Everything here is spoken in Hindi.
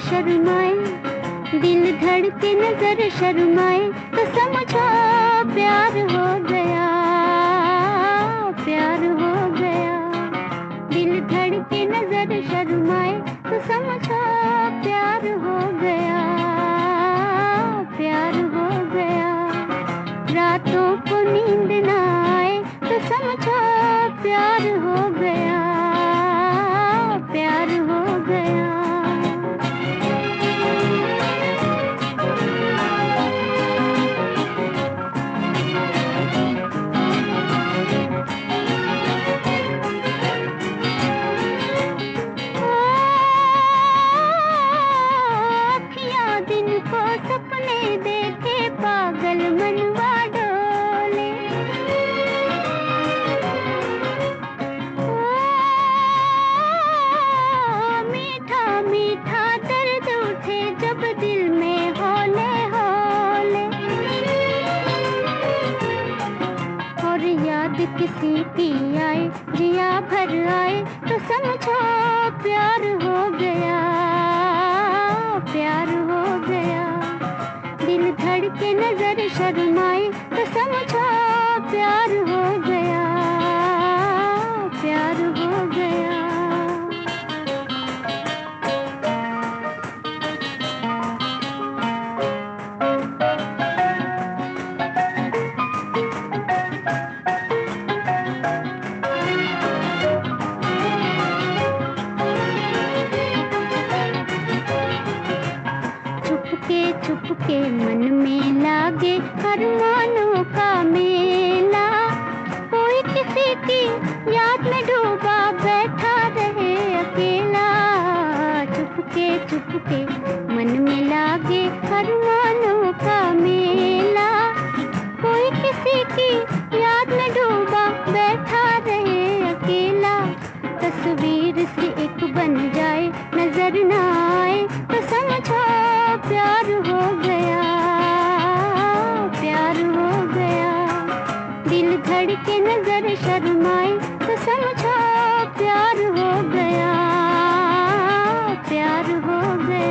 शर्माए, दिल धड़के नज़र शर्माए तो समझो प्यार हो गया, प्यार हो गया। दिल धड़के नज़र शर्माए तो समझो प्यार हो गया, प्यार हो गया। रातों को नींद ना आए तो समझो प्यार हो गया। दिल में होले होले। और याद किसी की आए, जिया भर आए तो समझो प्यार हो गया, प्यार हो गया। दिल धड़के नज़र शर्माए तो समझो प्यार हो छुपके मन में लागे अरमानों का मेला। कोई की याद में डूबा बैठा रहे अकेला। मन में लागे अरमानों किसी की याद में डूबा, बैठा रहे अकेला। तस्वीर से एक बन जाए, नज़र ना आए तो समझो प्यार हो गया, प्यार हो गया। दिल धड़के नज़र शर्माए तो समझो प्यार हो गया, प्यार हो गया।